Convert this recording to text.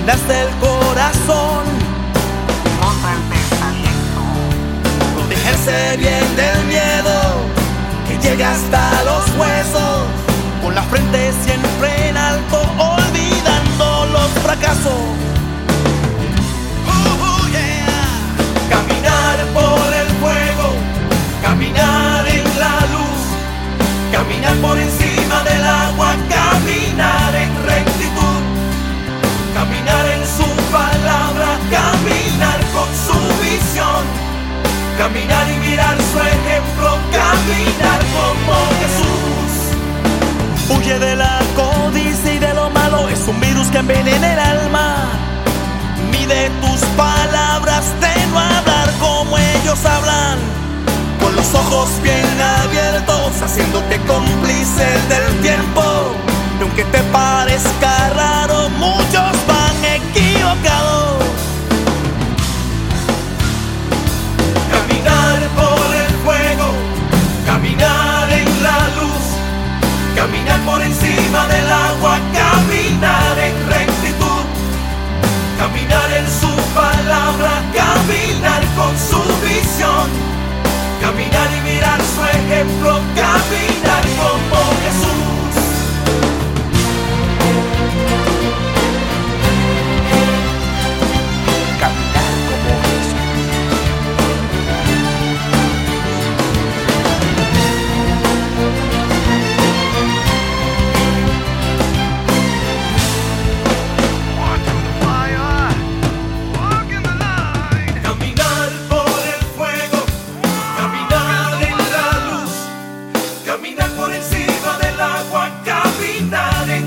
brindaste el corazón, protegerse bien del miedo que llega hasta los huesos, con la frente siempre en alto, olvidando los fracasos. Uh, yeah. Caminar por el fuego, caminar en la luz, caminar por encima del agua, como Jesús. Huye de la codicia y de lo malo, es un virus que envenena el alma. Mide tus palabras de no hablar como ellos hablan. Con los ojos bien abiertos, haciéndote cómplice del tiempo. Y aunque te caminar por encima del agua, caminar.